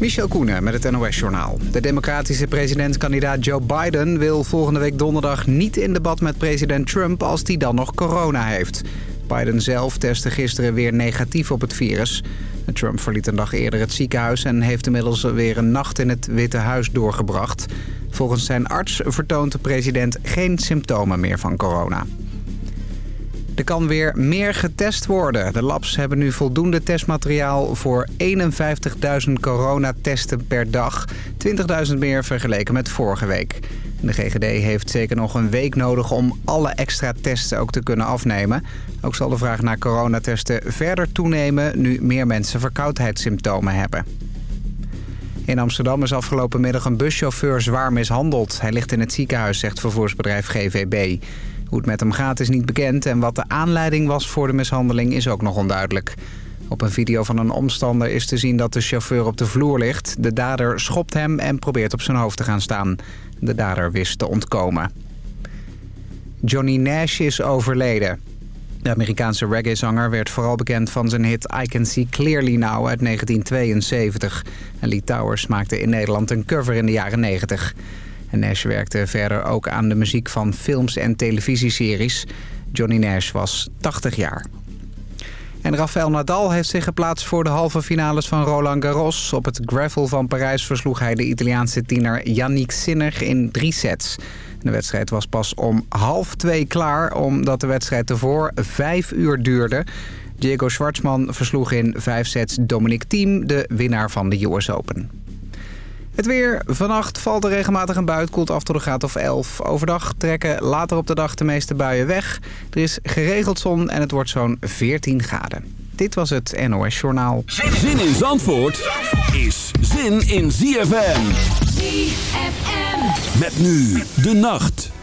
Michel Koenen met het NOS-journaal. De democratische presidentskandidaat Joe Biden wil volgende week donderdag niet in debat met president Trump als die dan nog corona heeft. Biden zelf testte gisteren weer negatief op het virus. Trump verliet een dag eerder het ziekenhuis en heeft inmiddels weer een nacht in het Witte Huis doorgebracht. Volgens zijn arts vertoont de president geen symptomen meer van corona. Er kan weer meer getest worden. De labs hebben nu voldoende testmateriaal voor 51.000 coronatesten per dag. 20.000 meer vergeleken met vorige week. De GGD heeft zeker nog een week nodig om alle extra testen ook te kunnen afnemen. Ook zal de vraag naar coronatesten verder toenemen nu meer mensen verkoudheidssymptomen hebben. In Amsterdam is afgelopen middag een buschauffeur zwaar mishandeld. Hij ligt in het ziekenhuis, zegt vervoersbedrijf GVB. Hoe het met hem gaat is niet bekend en wat de aanleiding was voor de mishandeling is ook nog onduidelijk. Op een video van een omstander is te zien dat de chauffeur op de vloer ligt. De dader schopt hem en probeert op zijn hoofd te gaan staan. De dader wist te ontkomen. Johnny Nash is overleden. De Amerikaanse reggae-zanger werd vooral bekend van zijn hit I Can See Clearly Now uit 1972. En Lee Towers maakte in Nederland een cover in de jaren 90. En Nash werkte verder ook aan de muziek van films en televisieseries. Johnny Nash was 80 jaar. En Rafael Nadal heeft zich geplaatst voor de halve finales van Roland Garros. Op het gravel van Parijs versloeg hij de Italiaanse tiener Yannick Sinner in drie sets. De wedstrijd was pas om half twee klaar, omdat de wedstrijd ervoor vijf uur duurde. Diego Schwartzman versloeg in vijf sets Dominic Thiem, de winnaar van de US Open. Het weer. Vannacht valt er regelmatig een bui. koelt af tot een graad of 11. Overdag trekken later op de dag de meeste buien weg. Er is geregeld zon en het wordt zo'n 14 graden. Dit was het NOS Journaal. Zin in Zandvoort is zin in ZFM. ZFM. Met nu de nacht.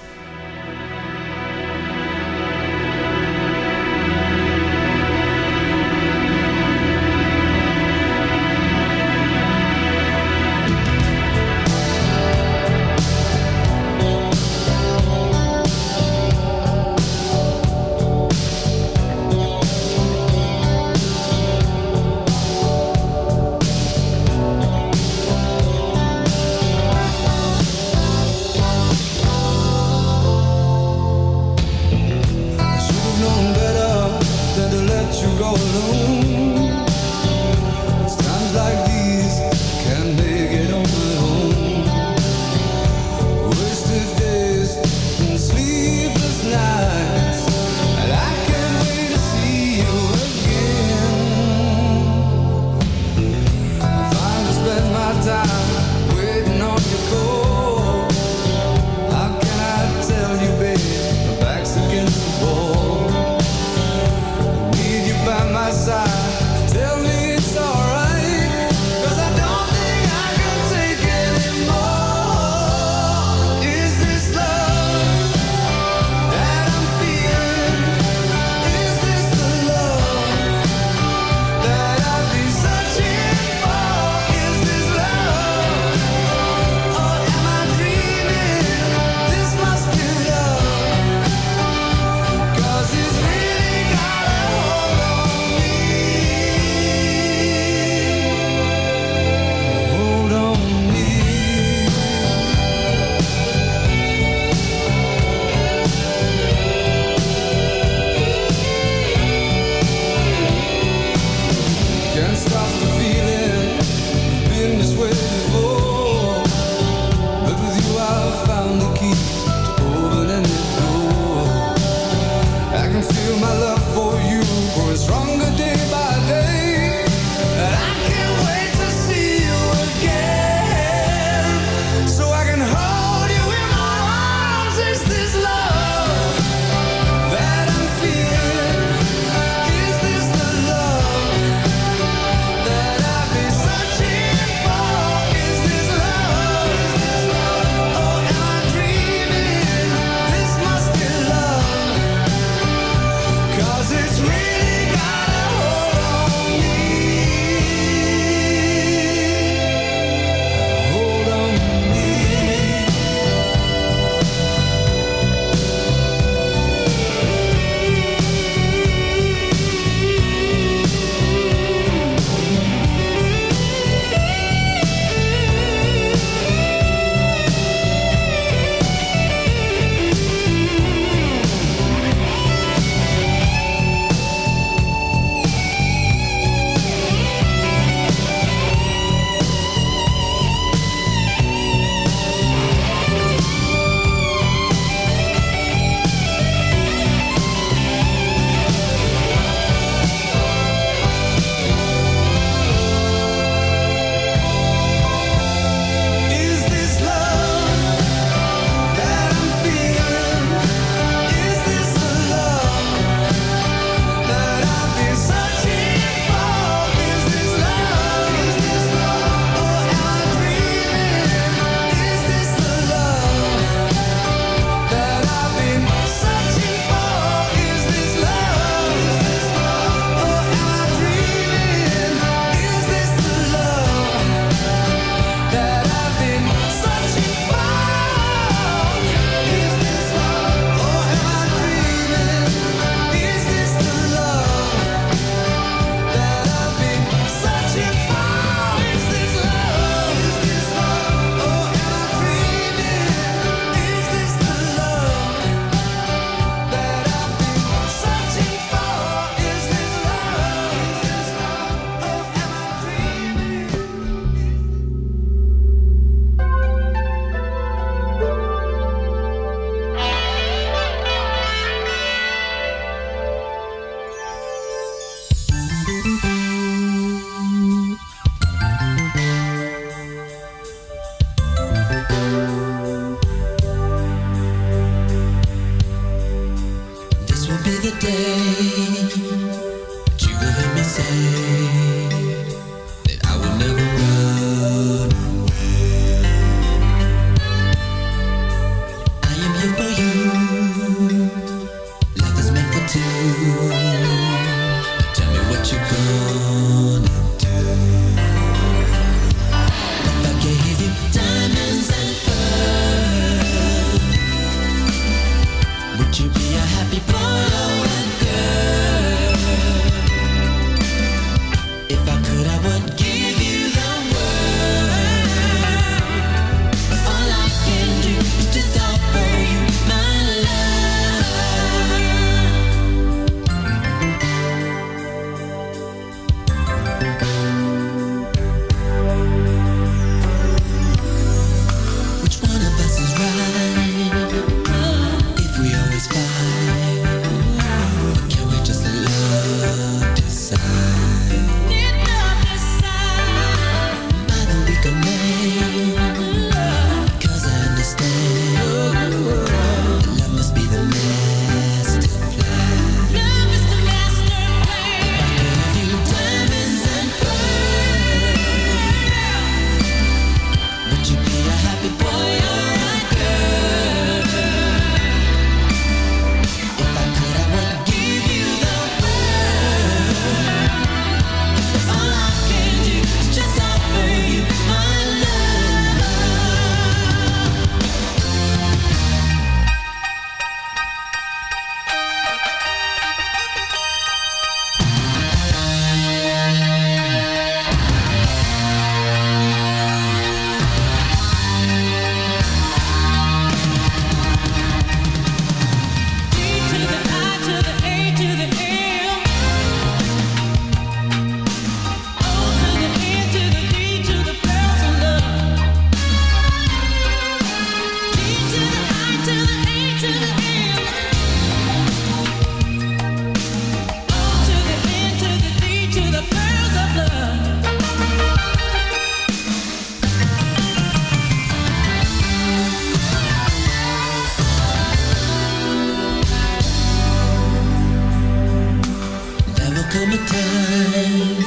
come a time.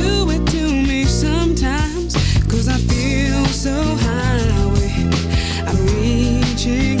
so high. I'm reaching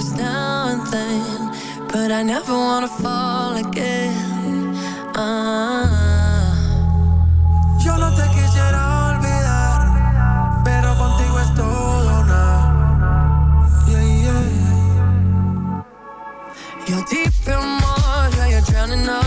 matters now and then. But I never wanna fall again. Ah. Yo no te quisiera olvidar, pero contigo es todo nada. Yeah, yeah. You're deep in water, you're drowning out.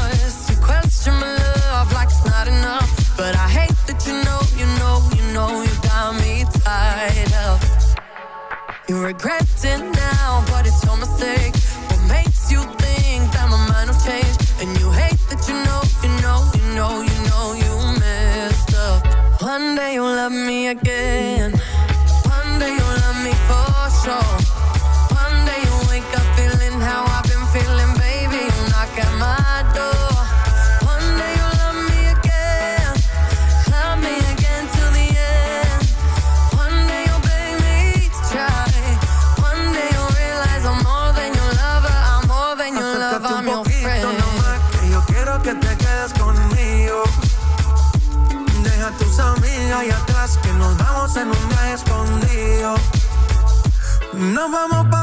Nos vamos